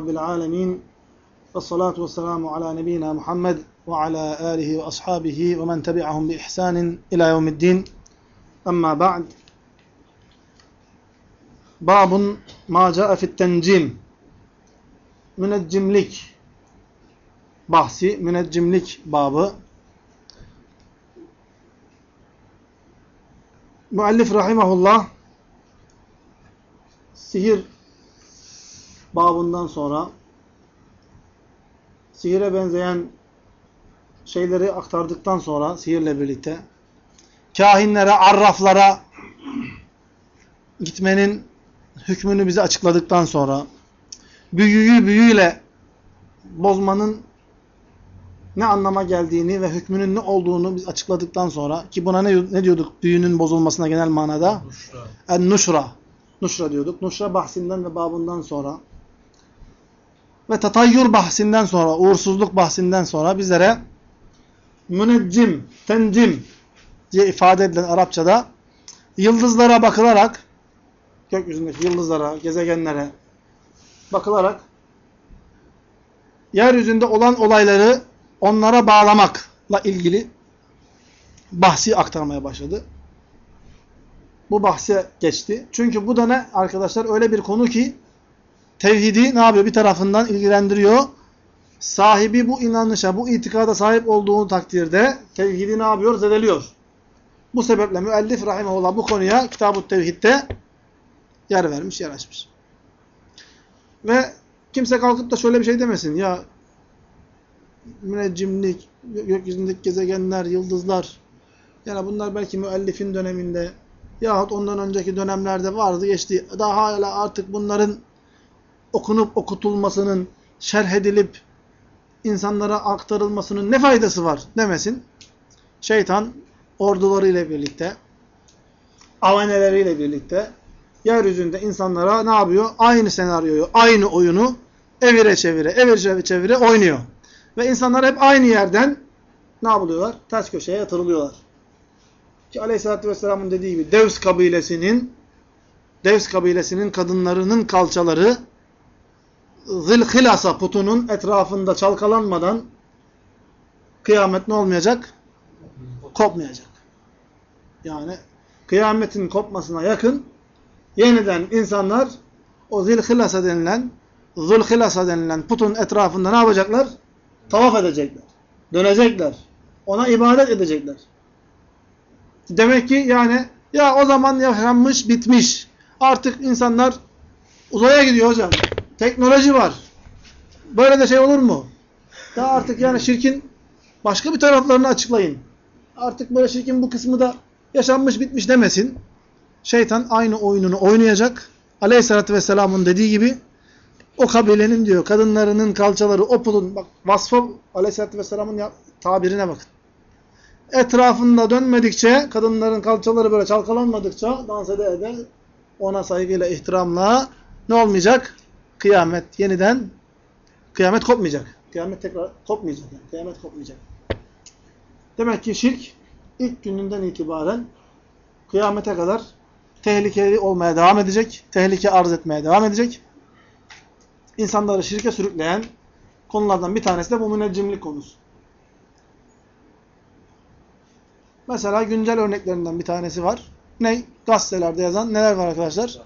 رب العالمين والصلاة والسلام على نبينا محمد وعلى آله وأصحابه ومن تبعهم بإحسان إلى يوم الدين. أما بعد باب ما جاء في التنجيم. müneccimlik bahsi, müneccimlik babı. Müellif rahimahullah sihir babından sonra sihire benzeyen şeyleri aktardıktan sonra sihirle birlikte kahinlere, arraflara gitmenin hükmünü bize açıkladıktan sonra büyüyü büyüyle bozmanın ne anlama geldiğini ve hükmünün ne olduğunu biz açıkladıktan sonra ki buna ne, ne diyorduk büyünün bozulmasına genel manada? Nuşra. En-nuşra. Nuşra diyorduk. Nuşra bahsinden ve babından sonra ve tatayyur bahsinden sonra, uğursuzluk bahsinden sonra bizlere müneccim, tencim diye ifade edilen Arapçada yıldızlara bakılarak gökyüzündeki yıldızlara, gezegenlere bakılarak yeryüzünde olan olayları onlara bağlamakla ilgili bahsi aktarmaya başladı. Bu bahse geçti. Çünkü bu da ne arkadaşlar? Öyle bir konu ki tevhidi ne yapıyor? Bir tarafından ilgilendiriyor. Sahibi bu inanışa, bu itikada sahip olduğu takdirde tevhidi ne yapıyor? Zedeliyor. Bu sebeple müellif rahimahullah bu konuya Kitab-ı Tevhid'de yer vermiş, yer açmış. Ve kimse kalkıp da şöyle bir şey demesin. Ya müneccimlik, gökyüzündeki gezegenler, yıldızlar yani bunlar belki müellifin döneminde yahut ondan önceki dönemlerde vardı geçti. Daha hala artık bunların okunup okutulmasının, şerh edilip insanlara aktarılmasının ne faydası var demesin. Şeytan ordularıyla birlikte, avaneleriyle birlikte yeryüzünde insanlara ne yapıyor? Aynı senaryoyu, aynı oyunu evire çevire, evire çevire oynuyor. Ve insanlar hep aynı yerden ne yapılıyorlar? Ters köşeye yatırılıyorlar. Ki Aleyhisselatü Vesselam'ın dediği gibi Devs kabilesinin Devs kabilesinin kadınlarının kalçaları Zilhilasa putunun etrafında çalkalanmadan kıyamet ne olmayacak? Kopmayacak. Yani kıyametin kopmasına yakın yeniden insanlar o Zilhilasa denilen Zulhilasa denilen putun etrafında ne yapacaklar? Tavaf edecekler. Dönecekler. Ona ibadet edecekler. Demek ki yani ya o zaman yaşanmış, bitmiş. Artık insanlar uzaya gidiyor hocam. Teknoloji var. Böyle de şey olur mu? Ya artık yani şirkin başka bir taraflarını açıklayın. Artık böyle şirkin bu kısmı da yaşanmış, bitmiş demesin. Şeytan aynı oyununu oynayacak. Aleyhisselatü Vesselam'ın dediği gibi o kabilenin diyor kadınlarının kalçaları o pulun bak vasfı Aleyhisselatü Vesselam'ın tabirine bakın. Etrafında dönmedikçe kadınların kalçaları böyle çalkalanmadıkça dans ede ede ona saygıyla ihtiramla ne olmayacak? Kıyamet yeniden kıyamet kopmayacak. Kıyamet tekrar kopmayacak. Yani. Kıyamet kopmayacak. Demek ki şirk ilk gününden itibaren kıyamete kadar tehlikeli olmaya devam edecek. Tehlike arz etmeye devam edecek. İnsanları şirke sürükleyen konulardan bir tanesi de bu müneccimlik konusu. Mesela güncel örneklerinden bir tanesi var. Ne? Gazetelerde yazan neler var arkadaşlar?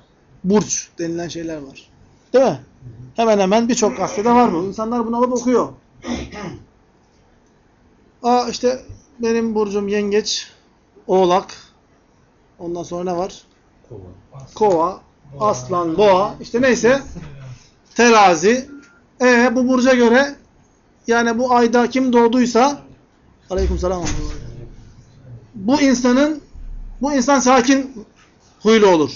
Burç denilen şeyler var. Değil mi? Hemen hemen birçok gazetede var bu. İnsanlar bunu alıp okuyor. Aa işte benim burcum yengeç, oğlak. Ondan sonra ne var? Kova. Kova, aslan, boğa. İşte neyse terazi. E bu burca göre yani bu ayda kim doğduysa aleykümselam bu insanın bu insan sakin huylu olur.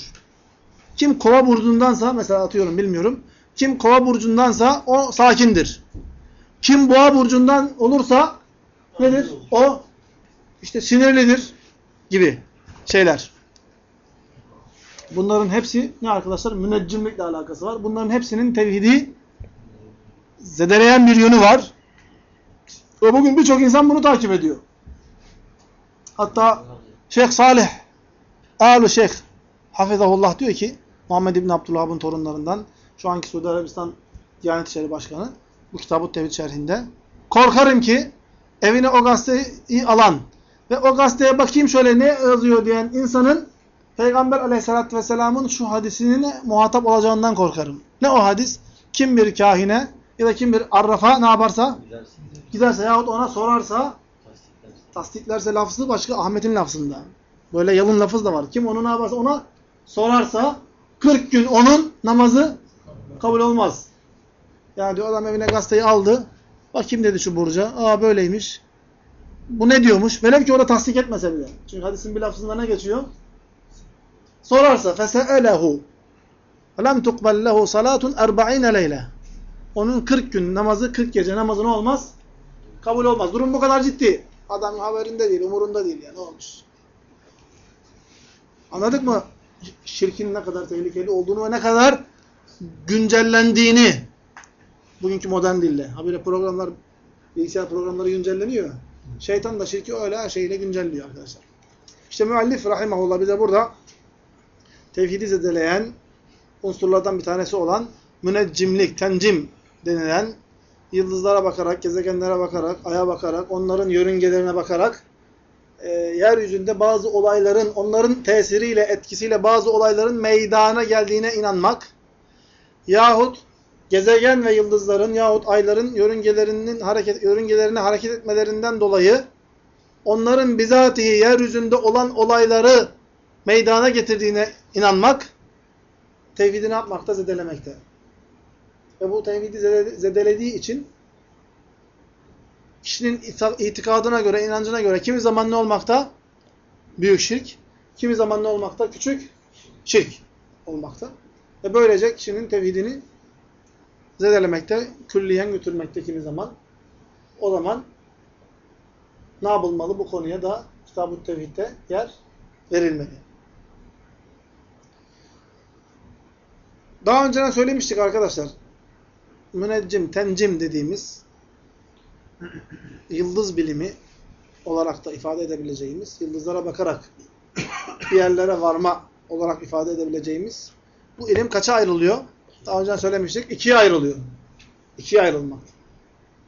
Kim kova burcundansa mesela atıyorum bilmiyorum. Kim kova burcundansa o sakindir. Kim boğa burcundan olursa nedir? O işte sinirlidir gibi şeyler. Bunların hepsi ne arkadaşlar? Müneccimlikle alakası var. Bunların hepsinin tevhidi zedeleyen bir yönü var. Ve bugün birçok insan bunu takip ediyor. Hatta Şeyh Salih Ağlı Şeyh Hafizahullah diyor ki Muhammed İbni Abdülhab'ın torunlarından şu anki Suudi Arabistan Diyanet İşleri Başkanı bu kitabı tevhid şerhinde. Korkarım ki evine o gazeteyi alan ve o gazeteye bakayım şöyle ne yazıyor diyen insanın Peygamber aleyhissalatü vesselamın şu hadisinin muhatap olacağından korkarım. Ne o hadis? Kim bir kahine ya da kim bir arrafa ne yaparsa giderse yahut ona sorarsa tasdiklerse lafzı başka Ahmet'in lafzında. Böyle yalın lafız da var. Kim onu ne yaparsa ona sorarsa 40 gün onun namazı kabul olmaz. Yani diyor adam evine gazeteyi aldı. Bakayım dedi şu burca. Aa böyleymiş. Bu ne diyormuş? Velev ki orada tasdik etmese bile. Çünkü hadisin bir lafzında ne geçiyor? Sorarsa fese'elehu lem tukbel lehu salatun 40 leyle. Onun 40 gün namazı, 40 gece namazı ne olmaz? Kabul olmaz. Durum bu kadar ciddi. Adam haberinde değil, umurunda değil yani. Ne olmuş? Anladık mı? Şirkin ne kadar tehlikeli olduğunu ve ne kadar güncellendiğini. Bugünkü modern dille. Habire programlar, bilgisayar programları güncelleniyor. Şeytan da şirki öyle her şeyle güncelliyor arkadaşlar. İşte müellif rahimahullah bize burada tevhidi zedeleyen unsurlardan bir tanesi olan müneccimlik, tencim denilen yıldızlara bakarak, gezegenlere bakarak, aya bakarak, onların yörüngelerine bakarak e, yeryüzünde bazı olayların, onların tesiriyle, etkisiyle bazı olayların meydana geldiğine inanmak yahut gezegen ve yıldızların yahut ayların yörüngelerinin hareket yörüngelerine hareket etmelerinden dolayı onların bizatihi yeryüzünde olan olayları meydana getirdiğine inanmak tevhidi ne yapmakta? Zedelemekte. Ve bu tevhidi zedelediği için kişinin itikadına göre, inancına göre kimi zaman ne olmakta? Büyük şirk. Kimi zaman ne olmakta? Küçük şirk olmakta. Ve böylece kişinin tevhidini zedelemekte, külliyen götürmekte kimi zaman. O zaman ne yapılmalı? Bu konuya da Kitab-ı Tevhid'de yer verilmeli. Daha önceden söylemiştik arkadaşlar. Müneccim, tencim dediğimiz yıldız bilimi olarak da ifade edebileceğimiz, yıldızlara bakarak bir yerlere varma olarak ifade edebileceğimiz bu ilim kaça ayrılıyor? Daha önce söylemiştik. İkiye ayrılıyor. İkiye ayrılmak.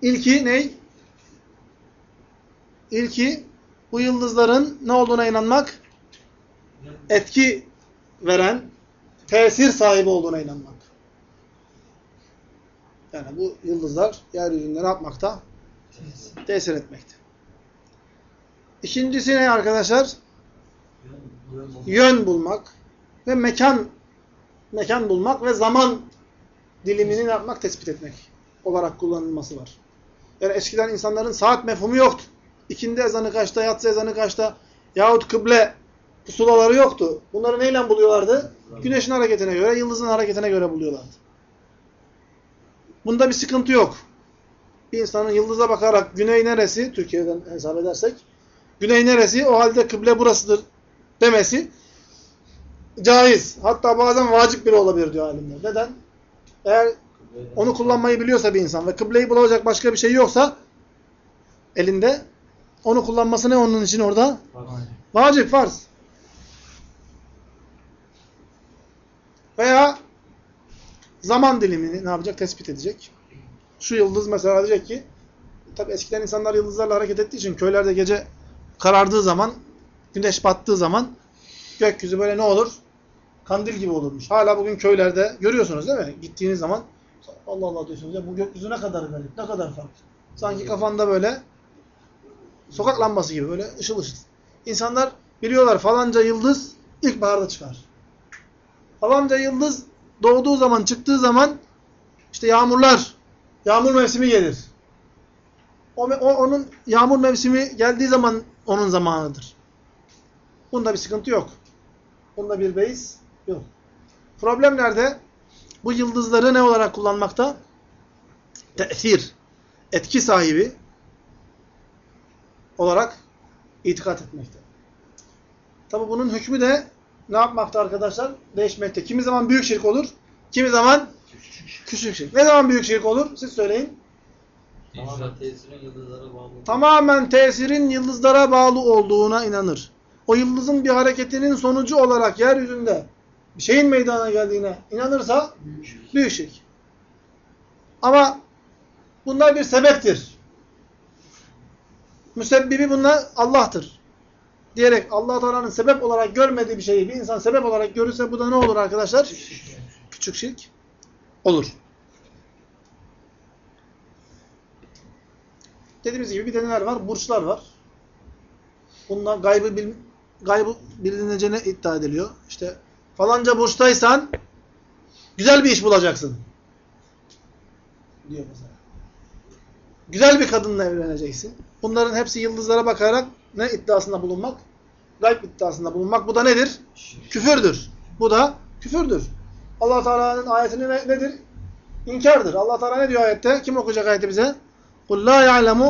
İlki ne? İlki bu yıldızların ne olduğuna inanmak? Etki veren, tesir sahibi olduğuna inanmak. Yani bu yıldızlar yeryüzünde ne yapmakta? Tesir etmekte. İkincisi ne arkadaşlar? Yön bulmak ve mekan mekan bulmak ve zaman dilimini ne yapmak? Tespit etmek olarak kullanılması var. Yani eskiden insanların saat mefhumu yoktu. İkindi ezanı kaçta, yatsı ezanı kaçta yahut kıble pusulaları yoktu. Bunları neyle buluyorlardı? Güneşin hareketine göre, yıldızın hareketine göre buluyorlardı. Bunda bir sıkıntı yok. Bir insanın yıldıza bakarak güney neresi, Türkiye'den hesap edersek, güney neresi, o halde kıble burasıdır demesi caiz. Hatta bazen vacip bile olabilir diyor alimler. Neden? Eğer onu kullanmayı biliyorsa bir insan ve kıbleyi bulacak başka bir şey yoksa elinde onu kullanması ne onun için orada? Vacip, farz. Veya zaman dilimini ne yapacak? Tespit edecek. Şu yıldız mesela diyecek ki tabi eskiden insanlar yıldızlarla hareket ettiği için köylerde gece karardığı zaman güneş battığı zaman gökyüzü böyle ne olur? Kandil gibi olurmuş. Hala bugün köylerde görüyorsunuz değil mi? Gittiğiniz zaman Allah Allah diyorsunuz ya bu gökyüzü ne kadar garip, ne kadar farklı. Sanki kafanda böyle sokak lambası gibi böyle ışıl ışıl. İnsanlar biliyorlar falanca yıldız ilkbaharda çıkar. Falanca yıldız doğduğu zaman, çıktığı zaman işte yağmurlar, yağmur mevsimi gelir. O, o, onun yağmur mevsimi geldiği zaman onun zamanıdır. Bunda bir sıkıntı yok. Bunda bir beis yok. Problem nerede? Bu yıldızları ne olarak kullanmakta? Te'thir, etki sahibi olarak itikat etmekte. Tabi bunun hükmü de ne yapmakta arkadaşlar? Değişmekte. Kimi zaman büyük şirk olur, kimi zaman küçük şirk. Ne zaman büyük şirk olur? Siz söyleyin. Tamamen tesirin yıldızlara bağlı. Tamamen tesirin yıldızlara bağlı olduğuna inanır. O yıldızın bir hareketinin sonucu olarak yeryüzünde bir şeyin meydana geldiğine inanırsa büyük şirk. Ama bunlar bir sebeptir. Müsebbibi bunlar Allah'tır. Diyerek allah Teala'nın sebep olarak görmediği bir şeyi bir insan sebep olarak görürse bu da ne olur arkadaşlar? Küçük şirk olur. Dediğimiz gibi bir de neler var? Burçlar var. Bunlar gaybı, bil, gaybı bilineceğine iddia ediliyor. İşte falanca burçtaysan güzel bir iş bulacaksın. Diyor mesela. Güzel bir kadınla evleneceksin. Bunların hepsi yıldızlara bakarak ne iddiasında bulunmak? Gayb iddiasında bulunmak. Bu da nedir? Küfürdür. Bu da küfürdür. allah Teala'nın ayetini ne, nedir? İnkardır. allah Teala ne diyor ayette? Kim okuyacak ayeti bize? قُلْ لَا يَعْلَمُ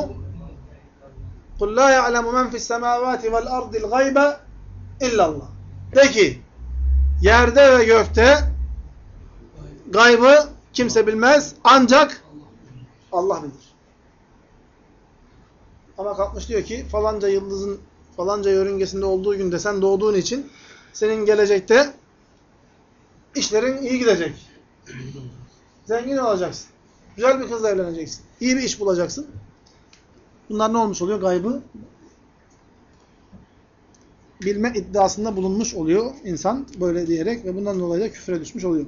قُلْ لَا يَعْلَمُ مَنْ فِي السَّمَاوَاتِ وَالْأَرْضِ الْغَيْبَ اِلَّا اللّٰهِ De ki, yerde ve gökte gaybı kimse bilmez ancak Allah bilir. Ama kalkmış diyor ki falanca yıldızın falanca yörüngesinde olduğu günde sen doğduğun için senin gelecekte işlerin iyi gidecek. Zengin olacaksın. Güzel bir kızla evleneceksin. İyi bir iş bulacaksın. Bunlar ne olmuş oluyor? Gaybı bilme iddiasında bulunmuş oluyor insan böyle diyerek ve bundan dolayı da küfre düşmüş oluyor.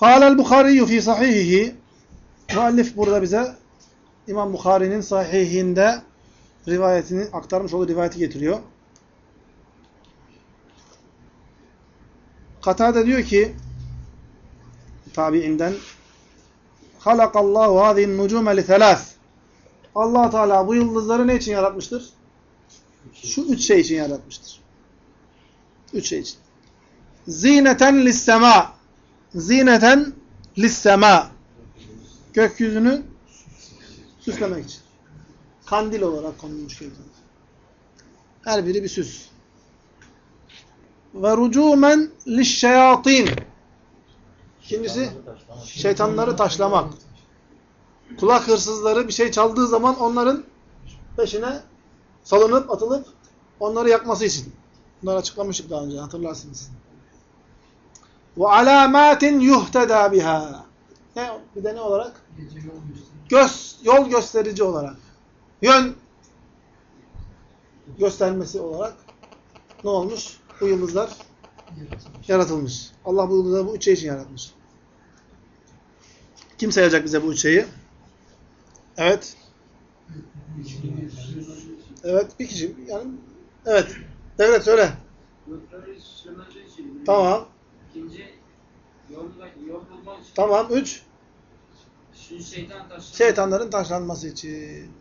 Kâlel Bukhariyyü fî sahihihi Muallif burada bize İmam Bukhari'nin sahihinde rivayetini aktarmış olduğu rivayeti getiriyor. Katade diyor ki tabiinden halakallahu hâzihin nucume li thelâth allah Teala bu yıldızları ne için yaratmıştır? Şu üç şey için yaratmıştır. Üç şey için. Zineten lissema Zineten lissema Gökyüzünü süslemek için. Kandil olarak konulmuş gökyüzü. Her biri bir süs. Ve rucumen lişşeyatin. İkincisi şeytanları taşlamak. Kulak hırsızları bir şey çaldığı zaman onların peşine salınıp atılıp onları yakması için. Bunları açıklamıştık daha önce hatırlarsınız. Ve alamatin yuhteda biha. Ne bir de ne olarak? Göz, yol gösterici olarak. Yön göstermesi olarak ne olmuş? Bu yıldızlar yaratılmış. Allah bu yıldızları bu üç şey için yaratmış. Kim sayacak bize bu üç şeyi? Evet. Evet, bir kişi. Yani, evet. Devlet söyle. Gökleri süslemesi için. Tamam. İkinci yolda, yol bulmak için. Tamam. Üç. Üçüncü şeytan taşı. Şeytanların taşlanması için.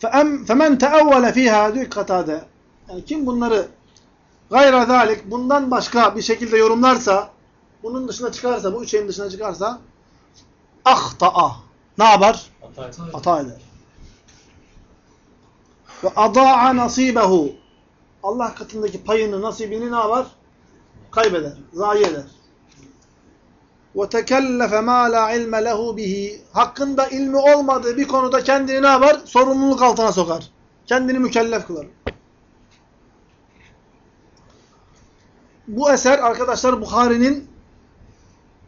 فَأَمْ فَمَنْ تَأَوَّلَ ف۪يهَا diyor Katade. yani kim bunları gayra zalik, bundan başka bir şekilde yorumlarsa, bunun dışına çıkarsa, bu üç şeyin dışına çıkarsa ahta'a. Ne yapar? Hata eder. Ve ada'a nasibehu. Allah katındaki payını, nasibini ne yapar? Kaybeder, zayi eder. Ve tekellefe ma la ilme lehu bihi. Hakkında ilmi olmadığı bir konuda kendini ne yapar? Sorumluluk altına sokar. Kendini mükellef kılar. Bu eser arkadaşlar Bukhari'nin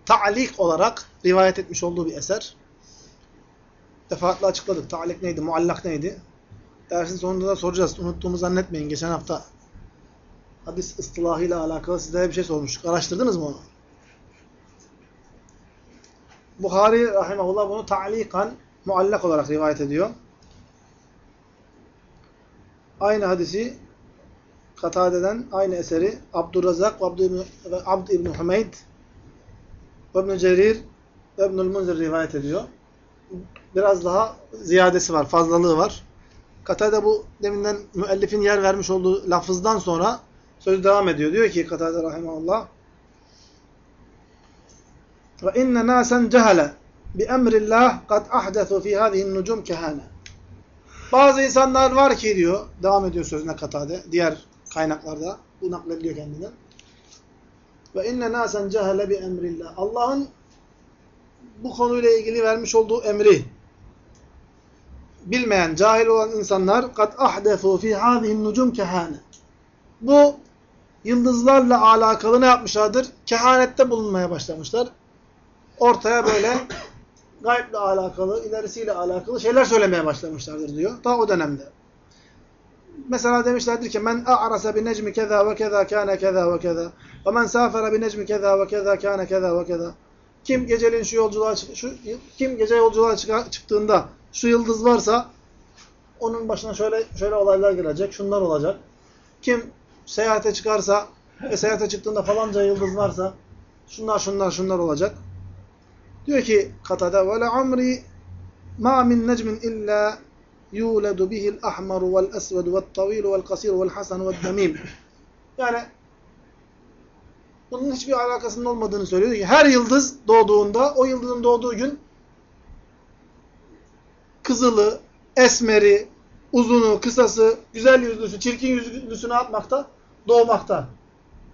ta'lik olarak rivayet etmiş olduğu bir eser. Defaatle açıkladık. Ta'lik neydi? Muallak neydi? Dersin sonunda da soracağız. Unuttuğumu zannetmeyin. Geçen hafta hadis ıstılahıyla alakalı sizlere bir şey sormuştuk. Araştırdınız mı onu? Buhari rahimahullah bunu ta'likan muallak olarak rivayet ediyor. Aynı hadisi Katade'den aynı eseri Abdurrazak ve Abd İbni Hümeyd ve İbni Cerir ve İbnül Munzir rivayet ediyor. Biraz daha ziyadesi var, fazlalığı var. Katade bu deminden müellifin yer vermiş olduğu lafızdan sonra söz devam ediyor. Diyor ki Katade rahimahullah ve inne nasen cehale bi emrillah kad ahdesu fi hadihi'n nucum kehane. Bazı insanlar var ki diyor, devam ediyor sözüne Katade, diğer kaynaklarda, bu naklediliyor kendinden. Ve inne nasen cehale bi emrillah. Allah'ın bu konuyla ilgili vermiş olduğu emri bilmeyen, cahil olan insanlar kad ahdefu fi hadihi'n nucum kehane. Bu yıldızlarla alakalı ne yapmışlardır? Kehanette bulunmaya başlamışlar. ortaya böyle gayble alakalı, ilerisiyle alakalı şeyler söylemeye başlamışlardır diyor. Daha o dönemde. Mesela demişlerdir ki men a'rasa bi necmi keza ve keza kana keza ve keza ve men safara bi necmi keza ve keza kana keza ve keza. Kim geceleyin şu yolculuğa çık- şu kim gece yolculuğa çıka- çıktığında şu yıldız varsa onun başına şöyle şöyle olaylar gelecek, şunlar olacak. Kim seyahate çıkarsa ve seyahate çıktığında falanca yıldız varsa şunlar şunlar şunlar olacak. Diyor ki Katada ve la amri ma min necmin illa yuledu bihil ahmaru vel esvedu vel tavilu vel kasiru vel hasanu vel demim. Yani bunun hiçbir alakasının olmadığını söylüyor ki her yıldız doğduğunda o yıldızın doğduğu gün kızılı, esmeri, uzunu, kısası, güzel yüzlüsü, çirkin yüzlüsünü atmakta, doğmakta.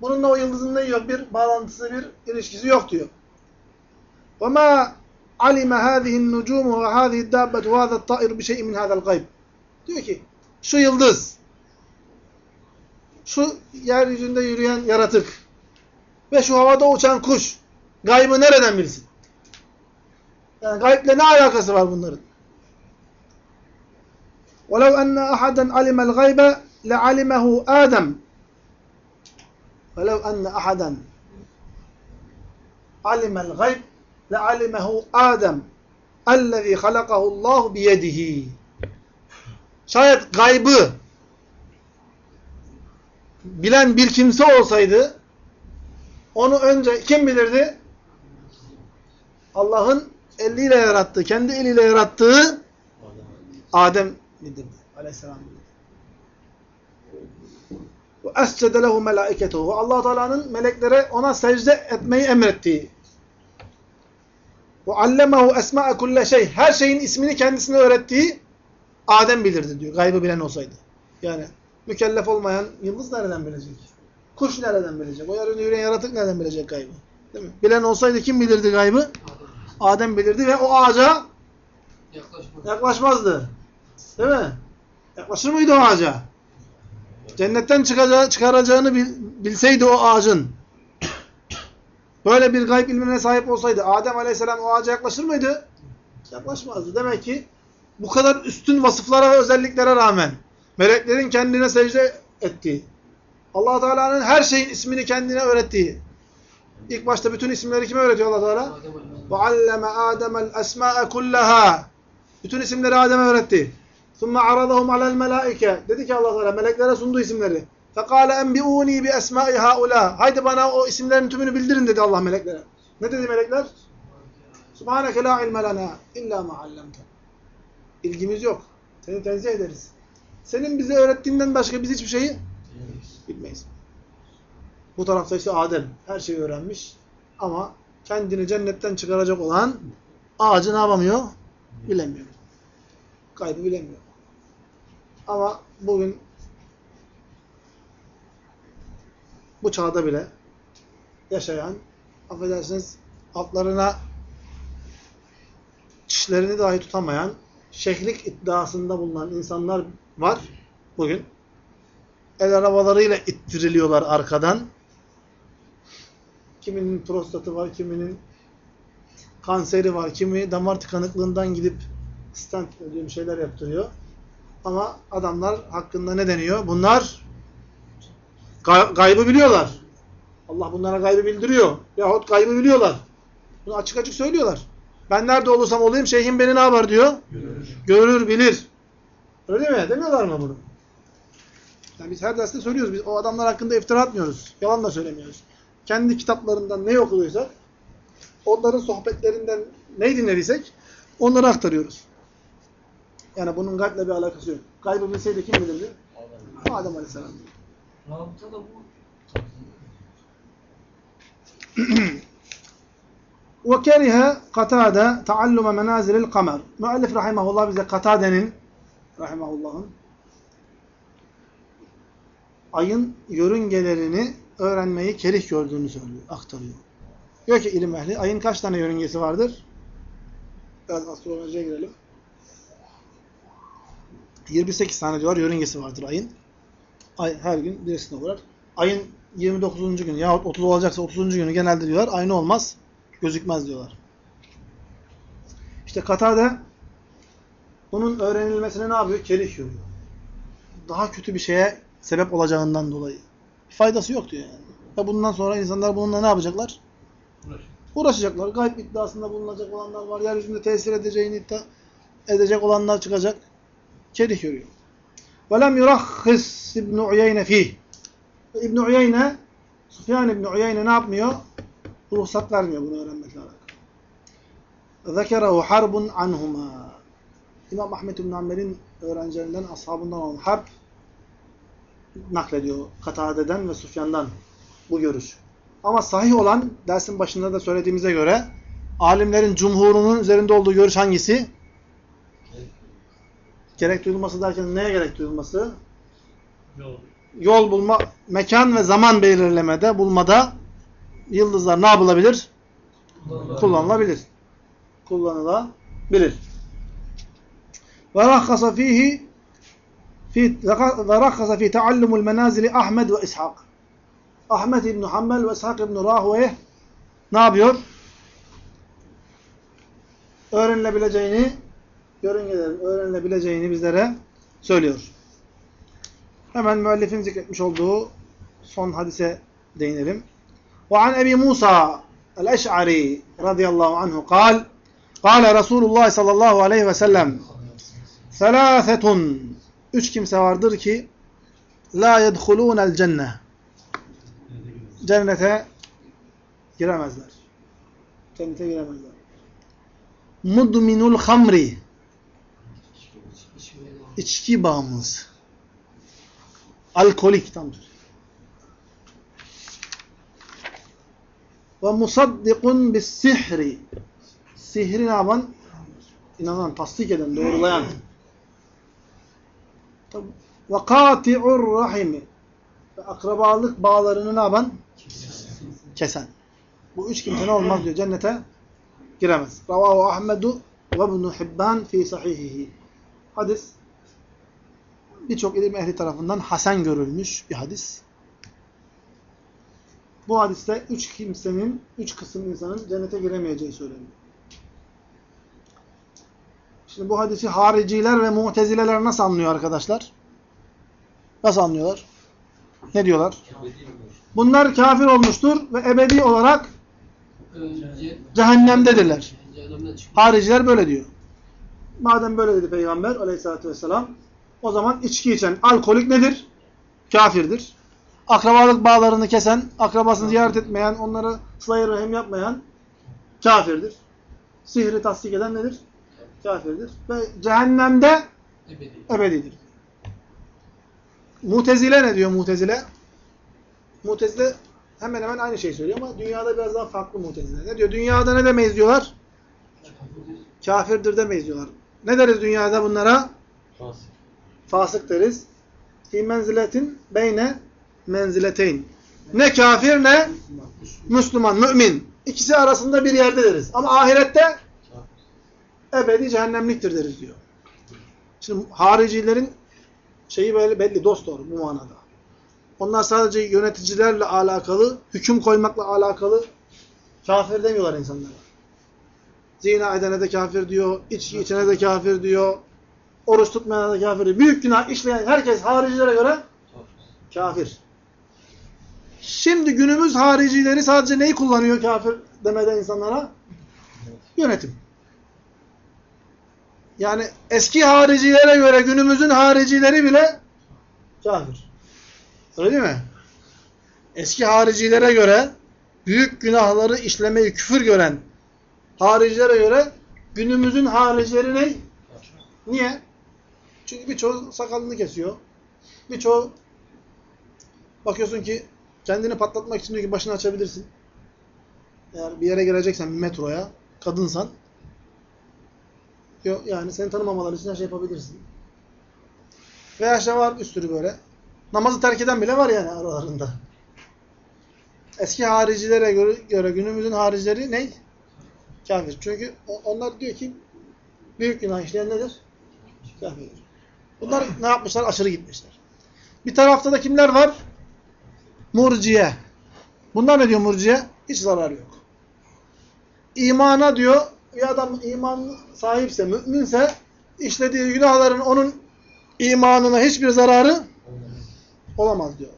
Bununla o yıldızın ne yok? Bir bağlantısı, bir ilişkisi yok diyor. وَمَا عَلِمَ هَذِهِ النُّجُومُ وَهَذِهِ الدَّابَّةُ وَهَذَا الطَّائِرُ بِشَيْءٍ مِنْ هَذَا الْغَيْبِ Diyor ki, şu yıldız, şu yeryüzünde yürüyen yaratık ve şu havada uçan kuş, gaybı nereden bilsin? Yani gayble ne alakası var bunların? وَلَوْ أَنَّ أَحَدًا عَلِمَ الْغَيْبَ لَعَلِمَهُ آدَمْ وَلَوْ أَنَّ أَحَدًا عَلِمَ الْغَيْبِ لَعَلِمَهُ آدَمْ اَلَّذ۪ي خَلَقَهُ اللّٰهُ بِيَدِهِ Şayet gaybı bilen bir kimse olsaydı onu önce kim bilirdi? Allah'ın eliyle yarattığı, kendi eliyle yarattığı Adem bildirdi. Aleyhisselam bildirdi. Ve escede lehu melaiketuhu. Ve allah Teala'nın meleklere ona secde etmeyi emrettiği. Allemahu esma'a kulle şey. Her şeyin ismini kendisine öğrettiği Adem bilirdi diyor. Gaybı bilen olsaydı. Yani mükellef olmayan yıldız nereden bilecek? Kuş nereden bilecek? O yarın yürüyen yaratık nereden bilecek gaybı? Değil mi? Bilen olsaydı kim bilirdi gaybı? Adem bilirdi ve o ağaca Yaklaşma. yaklaşmazdı. Değil mi? Yaklaşır mıydı o ağaca? Cennetten çıkacağı, çıkaracağını bil- bilseydi o ağacın, böyle bir gayb ilmine sahip olsaydı, Adem Aleyhisselam o ağaca yaklaşır mıydı? Yaklaşmazdı. Demek ki bu kadar üstün vasıflara ve özelliklere rağmen meleklerin kendine secde ettiği, allah Teala'nın her şeyin ismini kendine öğrettiği, ilk başta bütün isimleri kime öğretiyor allah Teala? Adem Aleyhisselam. وَعَلَّمَ آدَمَ الْأَسْمَاءَ كُلَّهَا Bütün isimleri Adem'e öğretti. ثُمَّ عَرَضَهُمْ عَلَى الْمَلَائِكَ Dedi ki Allah Teala meleklere sundu isimleri. Fekale enbi'uni bi esma'i haula. Haydi bana o isimlerin tümünü bildirin dedi Allah meleklere. Ne dedi melekler? Subhaneke la ilme lana illa ma allamten. İlgimiz yok. Seni tenzih ederiz. Senin bize öğrettiğinden başka biz hiçbir şeyi bilmeyiz. Bu tarafta ise Adem her şeyi öğrenmiş ama kendini cennetten çıkaracak olan ağacı ne yapamıyor? Bilemiyor. Kaybı bilemiyor. Ama bugün bu çağda bile yaşayan, affedersiniz, altlarına çişlerini dahi tutamayan, şehlik iddiasında bulunan insanlar var bugün. El arabalarıyla ittiriliyorlar arkadan. Kiminin prostatı var, kiminin kanseri var, kimi damar tıkanıklığından gidip stent dediğim şeyler yaptırıyor. Ama adamlar hakkında ne deniyor? Bunlar gay- gaybı biliyorlar. Allah bunlara gaybı bildiriyor. Yahut gaybı biliyorlar. Bunu açık açık söylüyorlar. Ben nerede olursam olayım şeyhim beni ne yapar diyor? Görür. Görür, bilir. Öyle mi? Demiyorlar mı bunu? Yani biz her derste söylüyoruz. Biz o adamlar hakkında iftira atmıyoruz. Yalan da söylemiyoruz. Kendi kitaplarından neyi okuduysak, onların sohbetlerinden neyi dinlediysek onları aktarıyoruz. Yani bunun gayble bir alakası yok. Gaybı bilseydi kim bilirdi? Adem Aleyhisselam. Rabıta da bu. وَكَرِهَ قَتَادَ تَعَلُّمَ مَنَازِلِ الْقَمَرِ Müellif rahimahullah bize Katade'nin rahimahullah'ın ayın yörüngelerini öğrenmeyi kerih gördüğünü söylüyor, aktarıyor. Diyor ki ilim ehli, ayın kaç tane yörüngesi vardır? Biraz astrolojiye girelim. 28 tane diyor yörüngesi vardır ayın. Ay her gün birisine uğrar. Ayın 29. günü yahut 30 olacaksa 30. günü genelde diyorlar aynı olmaz gözükmez diyorlar. İşte Katade bunun öğrenilmesine ne yapıyor? Kerih görüyor. Daha kötü bir şeye sebep olacağından dolayı. Faydası yok diyor yani. Ve bundan sonra insanlar bununla ne yapacaklar? Uğraşacaklar. Gayb iddiasında bulunacak olanlar var. Yeryüzünde tesir edeceğini iddia edecek olanlar çıkacak. Kerih görüyor. وَلَمْ يُرَخِّسْ İbn Uyeyne fih. İbn Uyeyne, Sufyan İbn Uyeyne ne yapmıyor? Ruhsat vermiyor bunu öğrenmekle alakalı. ذَكَرَهُ حَرْبٌ عَنْهُمَا İmam Ahmet İbn Amber'in öğrencilerinden, ashabından olan Harp naklediyor Katade'den ve Sufyan'dan bu görüş. Ama sahih olan, dersin başında da söylediğimize göre, alimlerin cumhurunun üzerinde olduğu görüş hangisi? Gerek duyulması derken neye gerek duyulması? Yol. Yol bulma, mekan ve zaman belirlemede, bulmada yıldızlar ne yapılabilir? Kullanılabilir. Kullanılabilir. Ve rakhasa fihi fi ve rakhasa fi taallumul menazili Ahmed ve İshak. Ahmed İbn Hanbel ve İshak İbn Rahweh ne yapıyor? Öğrenilebileceğini yörüngelerin öğrenilebileceğini bizlere söylüyor. Hemen müellifin zikretmiş olduğu son hadise değinelim. وعن أبي موسى الأشعري رضي الله عنه قال قال رسول الله صلى الله عليه وسلم ثلاثة üç kimse vardır ki la yedhulûnel cenne cennete giremezler. Cennete giremezler. Mudminul hamri içki bağımlısı. Alkolik tam tür. Ve musaddikun bis sihri. Sihri ne yapan? İnanan, tasdik eden, doğrulayan. Ve kati'ur rahimi. Ve akrabalık bağlarını ne yapan? Kesen. Bu üç kimse ne olmaz diyor. Cennete giremez. Ravahu Ahmedu ve ibn Hibban fi sahihihi. Hadis birçok ilim ehli tarafından hasen görülmüş bir hadis. Bu hadiste üç kimsenin, üç kısım insanın cennete giremeyeceği söyleniyor. Şimdi bu hadisi hariciler ve mutezileler nasıl anlıyor arkadaşlar? Nasıl anlıyorlar? Ne diyorlar? Bunlar kafir olmuştur ve ebedi olarak cehennemdedirler. Hariciler böyle diyor. Madem böyle dedi Peygamber aleyhissalatü vesselam o zaman içki içen alkolik nedir? Kafirdir. Akrabalık bağlarını kesen, akrabasını ziyaret etmeyen, onları sıla rahim yapmayan kafirdir. Sihri tasdik eden nedir? Kafirdir. Ve cehennemde Ebedi. ebedidir. Mutezile ne diyor Mutezile? Mutezile hemen hemen aynı şeyi söylüyor ama dünyada biraz daha farklı Mutezile. Ne diyor? Dünyada ne demeyiz diyorlar? Kafirdir demeyiz diyorlar. Ne deriz dünyada bunlara? Fasık deriz. Fi menziletin beyne menzileteyn. Ne kafir ne Müslüman, mümin. İkisi arasında bir yerde deriz. Ama ahirette ebedi cehennemliktir deriz diyor. Şimdi haricilerin şeyi böyle belli, dost doğru bu manada. Onlar sadece yöneticilerle alakalı, hüküm koymakla alakalı kafir demiyorlar insanlara. Zina edene de kafir diyor, içki içene de kafir diyor, oruç tutmayana da kafir diyor. Büyük günah işleyen herkes haricilere göre kafir. Şimdi günümüz haricileri sadece neyi kullanıyor kafir demeden insanlara? Yönetim. Yani eski haricilere göre günümüzün haricileri bile kafir. Öyle değil mi? Eski haricilere göre büyük günahları işlemeyi küfür gören haricilere göre günümüzün haricileri ne? Niye? Çünkü birçoğu sakalını kesiyor. Birçoğu bakıyorsun ki kendini patlatmak için diyor ki başını açabilirsin. Eğer bir yere gireceksen bir metroya, kadınsan yok yani seni tanımamaları için her şey yapabilirsin. Veya işte var bir sürü böyle. Namazı terk eden bile var yani aralarında. Eski haricilere göre, göre günümüzün haricileri ne? Kafir. Çünkü onlar diyor ki büyük günah işleyen nedir? Kafirdir. Bunlar ne yapmışlar? Aşırı gitmişler. Bir tarafta da kimler var? Murciye. Bunlar ne diyor murciye? Hiç zarar yok. İmana diyor bir adam iman sahipse, müminse işlediği günahların onun imanına hiçbir zararı olamaz diyor.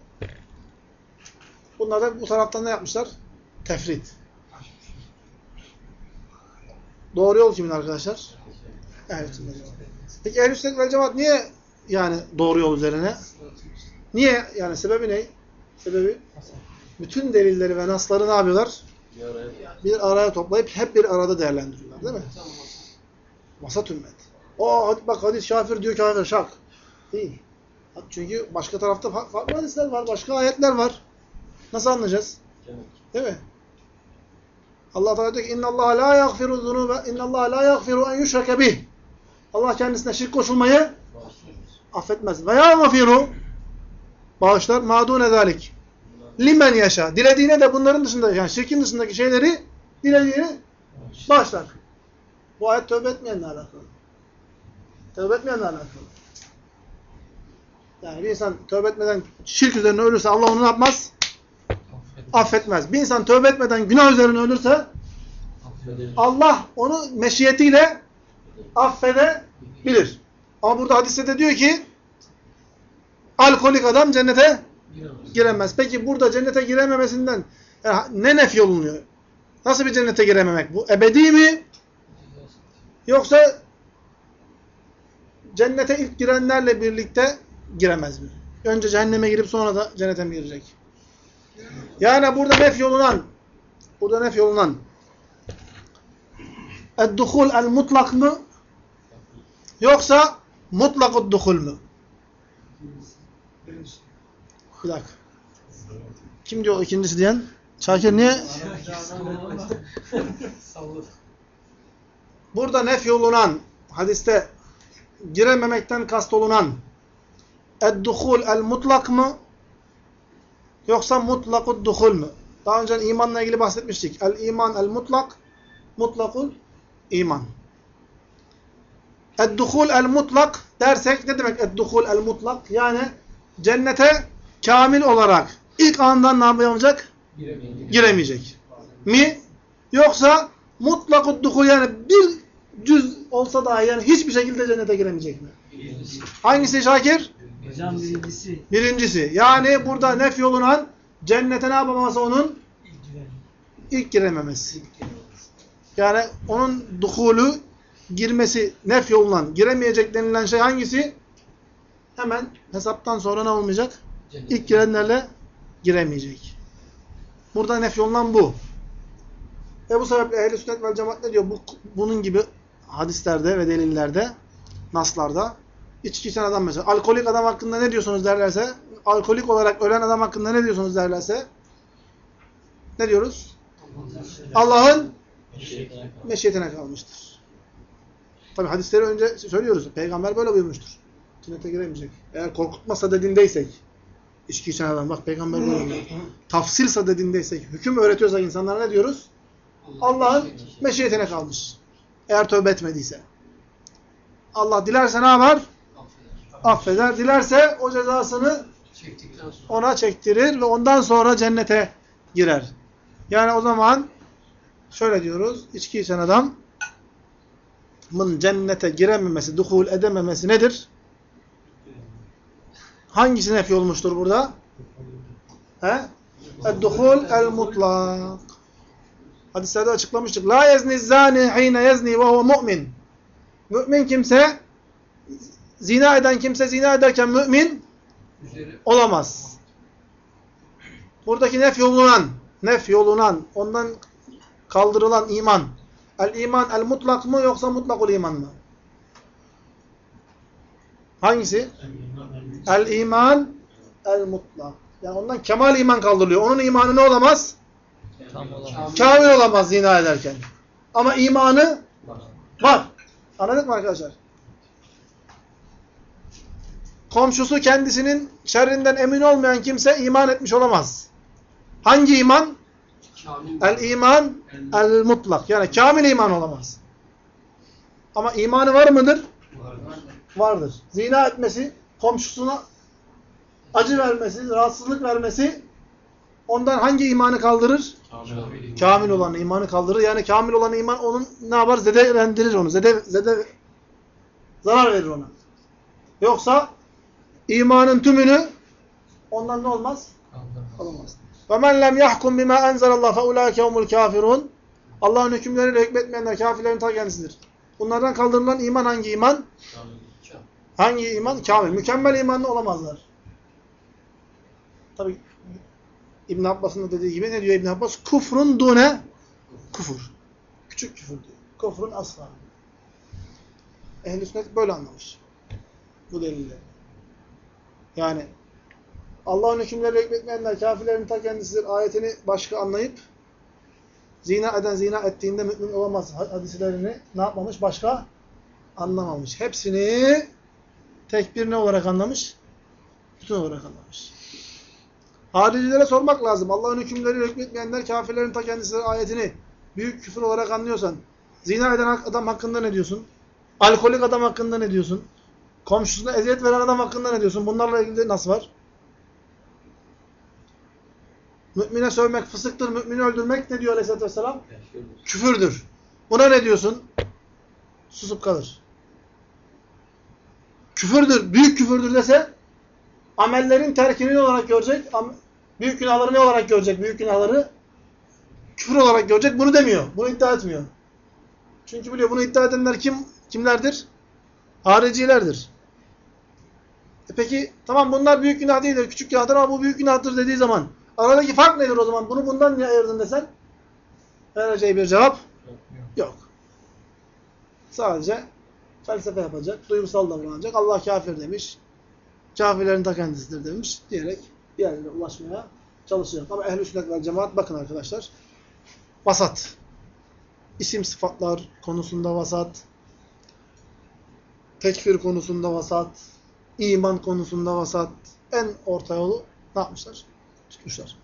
Bunlar da bu taraftan ne yapmışlar? Tefrit. Doğru yol kimin arkadaşlar? Evet. Peki ehl-i sünnet vel cemaat niye yani doğru yol üzerine? Niye? Yani sebebi ne? Sebebi bütün delilleri ve nasları ne yapıyorlar? Bir araya toplayıp hep bir arada değerlendiriyorlar değil mi? Vasat ümmet. O bak hadis şafir diyor kafir şak. Değil. Çünkü başka tarafta fa- farklı hadisler var, başka ayetler var. Nasıl anlayacağız? Değil mi? Allah Teala diyor ki inna Allah la yaghfiru zunuba inna Allah la yaghfiru en yushraka bih. Allah kendisine şirk koşulmayı affetmez. Ve yaghfiru bağışlar madune zalik. Limen yaşa. Dilediğine de bunların dışında yani şirkin dışındaki şeyleri dilediğini bağışlar. Bu ayet tövbe etmeyenle alakalı. Tövbe etmeyenle alakalı. Yani bir insan tövbe etmeden şirk üzerine ölürse Allah onu yapmaz? Affetmez. Bir insan tövbe etmeden günah üzerine ölürse Allah onu meşiyetiyle affedebilir. Ama burada hadiste de diyor ki alkolik adam cennete giremez. Peki burada cennete girememesinden yani ne nef olunuyor? Nasıl bir cennete girememek bu? Ebedi mi? Yoksa cennete ilk girenlerle birlikte giremez mi? Önce cehenneme girip sonra da cennete mi girecek? Yani burada nef yolunan burada nef yolunan Ed-duhul el-mutlak mı? Yoksa mutlak duhul mu? Bir dakika. Kim diyor ikincisi diyen? Şakir niye? Burada nef yolunan, hadiste girememekten kastolunan ed-duhul el-mutlak mı? Yoksa mutlakud duhul mu? Daha önce imanla ilgili bahsetmiştik. El-iman el-mutlak, mutlakul iman. Ed-duhul el-mutlak dersek ne demek ed-duhul el-mutlak? Yani cennete kamil olarak ilk andan ne yapamayacak? Giremeyecek. Mi? Yoksa mutlakud duhul yani bir cüz olsa dahi yani hiçbir şekilde cennete giremeyecek mi? Hangisi Şakir? Hocam birincisi. Birincisi. Yani burada nef yolunan cennete ne yapamaması onun? İlk girememesi. Yani onun duhulü girmesi nef yolundan giremeyecek denilen şey hangisi? Hemen hesaptan sonra ne olmayacak? İlk girenlerle giremeyecek. Burada nef yolundan bu. Ve bu sebeple ehl-i sünnet vel cemaat ne diyor? Bu, bunun gibi hadislerde ve delillerde, naslarda içki içen adam mesela. Alkolik adam hakkında ne diyorsunuz derlerse, alkolik olarak ölen adam hakkında ne diyorsunuz derlerse, ne diyoruz? Allah'ın meşiyetine kalmıştır. Tabi hadisleri önce söylüyoruz. Peygamber böyle buyurmuştur. Cennete giremeyecek. Eğer korkutmasa dediğindeysek, içki içen adam bak peygamber böyle buyuruyor. Tafsilsa dediğindeysek, hüküm öğretiyorsak insanlara ne diyoruz? Allah'ın meşiyetine kalmış. Eğer tövbe etmediyse. Allah dilerse ne yapar? Affeder. Dilerse o cezasını ona çektirir ve ondan sonra cennete girer. Yani o zaman şöyle diyoruz. İçki içen adamın cennete girememesi, duhul edememesi nedir? Hangisi nefi olmuştur burada? He? Ed-duhul el-mutlak. Hadislerde açıklamıştık. La yezni zani hine yezni ve huve mu'min. Mümin kimse zina eden kimse zina ederken mümin olamaz. Buradaki nef yolunan, nef yolunan, ondan kaldırılan iman. El iman el mutlak mı yoksa mutlakul iman mı? Hangisi? El iman el mutlak. Yani ondan kemal iman kaldırılıyor. Onun imanı ne olamaz? Kamil olamaz zina ederken. Ama imanı var. Anladık mı arkadaşlar? Komşusu kendisinin şerrinden emin olmayan kimse iman etmiş olamaz. Hangi iman? El iman el mutlak. Yani kamil iman olamaz. Ama imanı var mıdır? Vardır. Zina etmesi, komşusuna acı vermesi, rahatsızlık vermesi ondan hangi imanı kaldırır? Kamil. Olan imanı kaldırır. Yani kamil olan iman onun ne yapar? Zedelendirir onu. Zede, zede zarar verir ona. Yoksa imanın tümünü ondan ne olmaz? Alamaz. Ve men lem yahkum bima enzelallah fe ulaike kafirun. Allah'ın hükümleriyle hükmetmeyenler kafirlerin ta kendisidir. Bunlardan kaldırılan iman hangi iman? Hangi iman? Kamil. Mükemmel imanlı olamazlar. Tabi İbn Abbas'ın dediği gibi ne diyor İbn Abbas? Kufrun dune kufur. Küçük küfür diyor. Kufrun asla. Ehl-i sünnet böyle anlamış. Bu delille. Yani Allah'ın hükümleri hükmetmeyenler kafirlerin ta kendisidir ayetini başka anlayıp zina eden zina ettiğinde mümin olamaz hadislerini ne yapmamış? Başka anlamamış. Hepsini tek bir ne olarak anlamış? Bütün olarak anlamış. Haricilere sormak lazım. Allah'ın hükümleri hükmetmeyenler kafirlerin ta kendisidir ayetini büyük küfür olarak anlıyorsan zina eden adam hakkında ne diyorsun? Alkolik adam hakkında ne diyorsun? Komşusuna eziyet veren adam hakkında ne diyorsun? Bunlarla ilgili nasıl var? Mümine sövmek fısıktır, mümini öldürmek ne diyor Aleyhisselatü Vesselam? Küfürdür. Buna ne diyorsun? Susup kalır. Küfürdür, büyük küfürdür dese amellerin terkini ne olarak görecek? Büyük günahları ne olarak görecek? Büyük günahları küfür olarak görecek. Bunu demiyor. Bunu iddia etmiyor. Çünkü biliyor bunu iddia edenler kim? Kimlerdir? Haricilerdir. E peki tamam bunlar büyük günah değildir, küçük günahtır ama bu büyük günahtır dediği zaman aradaki fark nedir o zaman? Bunu bundan niye ayırdın desen? Vereceği bir cevap yok. Sadece felsefe yapacak, duygusal davranacak. Allah kafir demiş, kafirlerin ta kendisidir demiş diyerek bir ulaşmaya çalışacak. Ama ehl-i sünnet vel cemaat bakın arkadaşlar. Vasat. İsim sıfatlar konusunda vasat. Tekfir konusunda vasat. iman konusunda vasat. En orta yolu ne yapmışlar? Tutmuşlar.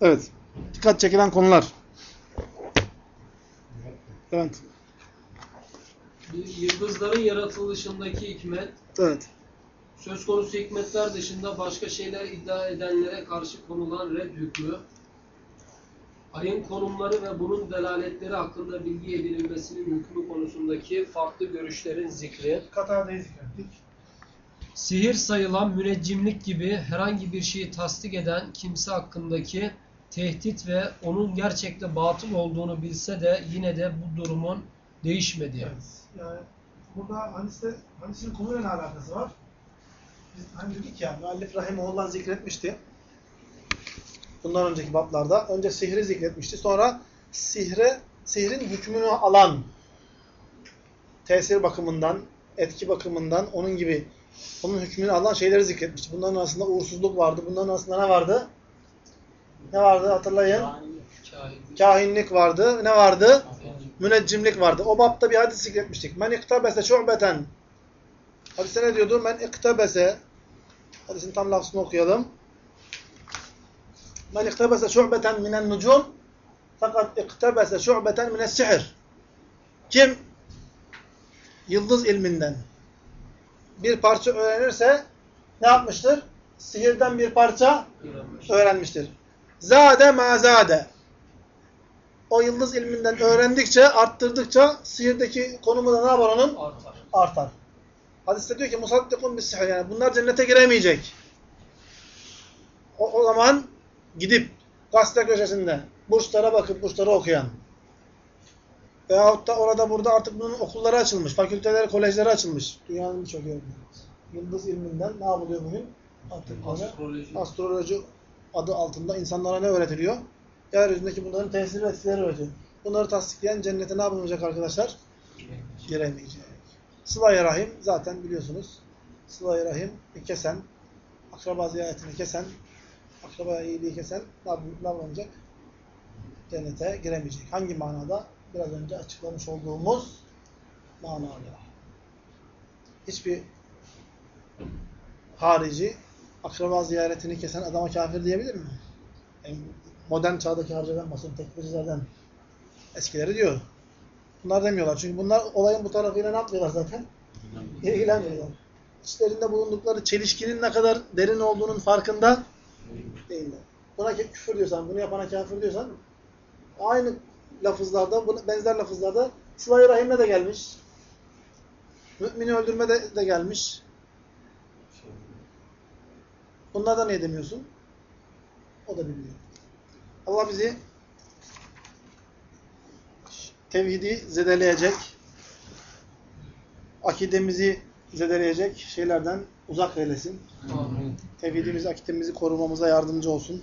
Evet. Dikkat çekilen konular. Evet. Yıldızların yaratılışındaki hikmet, Evet. söz konusu hikmetler dışında başka şeyler iddia edenlere karşı konulan red hükmü, ayın konumları ve bunun delaletleri hakkında bilgi edinilmesinin hükmü konusundaki farklı görüşlerin zikri, Katade'yi zikrettik. Sihir sayılan müneccimlik gibi herhangi bir şeyi tasdik eden kimse hakkındaki tehdit ve onun gerçekte batıl olduğunu bilse de yine de bu durumun değişmediği. Evet. Yani burada hadiste, hadisin konuyla ne alakası var? Biz hani dedik ya, müellif Rahimullah zikretmişti. Bundan önceki bablarda. Önce sihri zikretmişti. Sonra sihre, sihrin hükmünü alan, tesir bakımından, etki bakımından, onun gibi onun hükmünü alan şeyleri zikretmişti. Bunların arasında uğursuzluk vardı. Bunların arasında ne vardı? Ne vardı hatırlayın? Kahin. Kahinlik vardı. Ne vardı? müneccimlik vardı. O bapta bir hadis zikretmiştik. Men iktabese şu'beten. Hadiste ne diyordu? Men iktabese. Hadisin tam lafzını okuyalım. Men iktabese şu'beten minen nucum. Fakat iktabese şu'beten mines sihir. Kim? Yıldız ilminden bir parça öğrenirse ne yapmıştır? Sihirden bir parça öğrenmiştir. Zade ma zade o yıldız ilminden öğrendikçe, arttırdıkça sihirdeki konumu da ne yapar onun? Artar. Artar. Hadiste diyor ki musaddikun bis sihir yani bunlar cennete giremeyecek. O, o zaman gidip gazete köşesinde burslara bakıp bursları okuyan veyahut da orada burada artık bunun okulları açılmış, fakülteleri, kolejleri açılmış. Dünyanın birçok yerinde. Yıldız ilminden ne yapılıyor bugün? Artık Astroloji. astroloji adı altında insanlara ne öğretiliyor? Yeryüzündeki bunların tesir ve etkileri öğretiyor. Bunları tasdikleyen cennete ne yapılmayacak arkadaşlar? Giremeyecek. Sıla-i Rahim zaten biliyorsunuz. Sıla-i Rahim kesen, akraba ziyaretini kesen, akraba iyiliği kesen ne yapılmayacak? Cennete giremeyecek. Hangi manada? Biraz önce açıklamış olduğumuz manada. Hiçbir harici akraba ziyaretini kesen adama kafir diyebilir mi? Yani modern çağdaki harcadan bahsediyorum, tekfircilerden. Eskileri diyor. Bunlar demiyorlar. Çünkü bunlar olayın bu tarafıyla ne yapıyorlar zaten? İlgilenmiyorlar. İçlerinde bulundukları çelişkinin ne kadar derin olduğunun farkında değiller. buna küfür diyorsan, bunu yapana kafir diyorsan aynı lafızlarda, benzer lafızlarda sıla-i rahimle de gelmiş. Mümini öldürme de, de gelmiş. Bunlardan ne demiyorsun? O da bilmiyor. Allah bizi tevhidi zedeleyecek, akidemizi zedeleyecek şeylerden uzak eylesin. Amin. Tevhidimizi, akidemizi korumamıza yardımcı olsun.